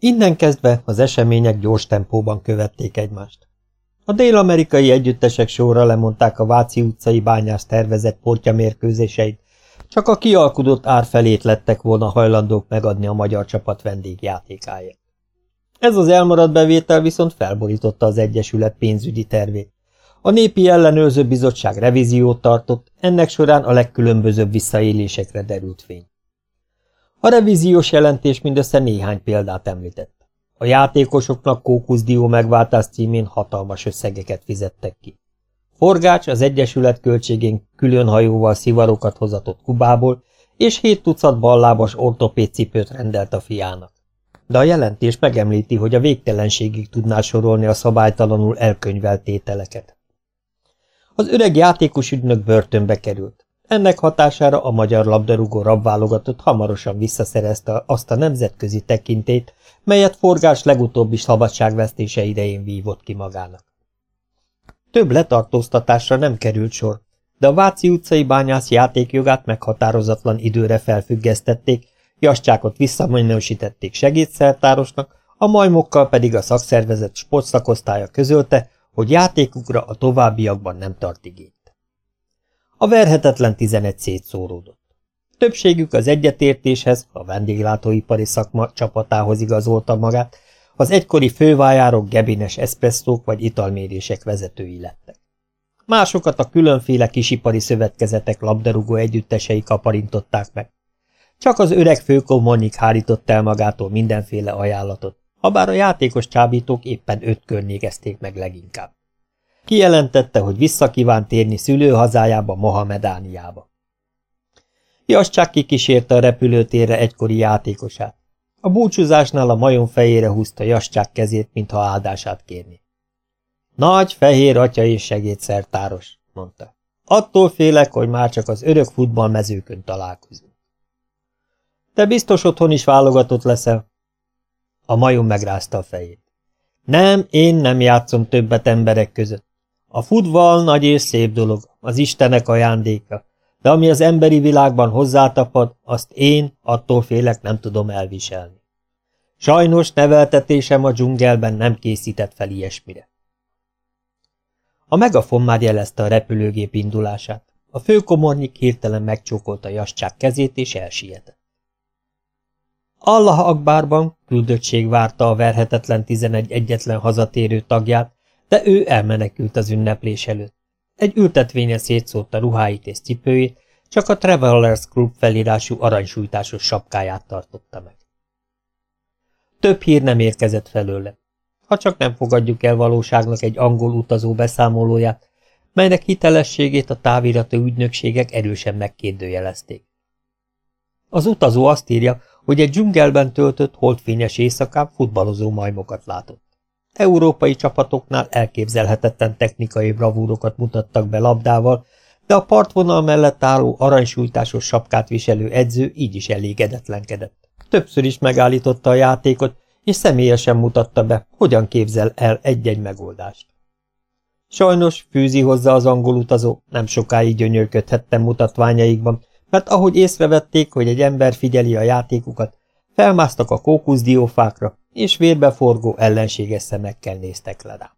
Innen kezdve az események gyors tempóban követték egymást. A dél-amerikai együttesek sorra lemondták a Váci utcai bányász tervezett portyamérkőzéseit, csak a kialkudott ár felét lettek volna hajlandók megadni a magyar csapat vendégjátékáért. Ez az elmaradt bevétel viszont felborította az Egyesület pénzügyi tervét. A Népi Ellenőrző Bizottság revíziót tartott, ennek során a legkülönbözőbb visszaélésekre derült fény. A revíziós jelentés mindössze néhány példát említett. A játékosoknak kókuszdió megváltás címén hatalmas összegeket fizettek ki. Forgács az Egyesület költségén külön hajóval szivarokat hozatott Kubából, és hét tucat ballábas ortopédcipőt rendelt a fiának. De a jelentés megemlíti, hogy a végtelenségig tudná sorolni a szabálytalanul elkönyvelt tételeket. Az öreg játékos ügynök börtönbe került. Ennek hatására a magyar labdarúgó rabválogatott hamarosan visszaszerezte azt a nemzetközi tekintét, melyet forgás legutóbbi szabadságvesztése idején vívott ki magának. Több letartóztatásra nem került sor, de a Váci utcai bányász játékjogát meghatározatlan időre felfüggesztették, Jascsákot visszaminősítették segédszertárosnak, a majmokkal pedig a szakszervezet sportszakosztálya közölte, hogy játékukra a továbbiakban nem tart igényt. A verhetetlen tizenegy szétszóródott. Többségük az egyetértéshez, a vendéglátóipari szakma csapatához igazolta magát, az egykori fővájárok gebines eszpresszók vagy italmérések vezetői lettek. Másokat a különféle kisipari szövetkezetek labdarúgó együttesei kaparintották meg. Csak az öreg főkomornyik hárított el magától mindenféle ajánlatot, habár a játékos csábítók éppen öt környékezték meg leginkább. Kijelentette, hogy visszakíván térni szülőhazájába, Mohamedániába. Jascsák kikísérte a repülőtérre egykori játékosát. A búcsúzásnál a majom fejére húzta Jascsák kezét, mintha áldását kérni. Nagy, fehér atya és segédszertáros, mondta. Attól félek, hogy már csak az örök futballmezőkön találkozunk. Te biztos otthon is válogatott leszel? A majom megrázta a fejét. Nem, én nem játszom többet emberek között. A futball nagy és szép dolog, az Istenek ajándéka, de ami az emberi világban hozzátapad, azt én, attól félek, nem tudom elviselni. Sajnos neveltetésem a dzsungelben nem készített fel ilyesmire. A megafon már jelezte a repülőgép indulását. A főkomornyik hirtelen megcsókolta Jascsák kezét, és elsietett. Allah Akbárban küldöttség várta a verhetetlen tizenegy egyetlen hazatérő tagját, de ő elmenekült az ünneplés előtt. Egy ültetvénye szétszórta ruháit és cipőjét, csak a Travelers Club felírású aranysújtásos sapkáját tartotta meg. Több hír nem érkezett felőle, ha csak nem fogadjuk el valóságnak egy angol utazó beszámolóját, melynek hitelességét a távirati ügynökségek erősen megkérdőjelezték. Az utazó azt írja, hogy egy dzsungelben töltött holdfényes éjszakán futballozó majmokat látott. Európai csapatoknál elképzelhetetlen technikai bravúrokat mutattak be labdával, de a partvonal mellett álló aranysújtásos sapkát viselő edző így is elégedetlenkedett. Többször is megállította a játékot, és személyesen mutatta be, hogyan képzel el egy-egy megoldást. Sajnos, fűzi hozzá az angol utazó, nem sokáig gyönyörködhettem mutatványaikban, mert ahogy észrevették, hogy egy ember figyeli a játékukat, felmásztak a kókuszdiófákra, és vérbeforgó ellenséges szemekkel néztek le rá.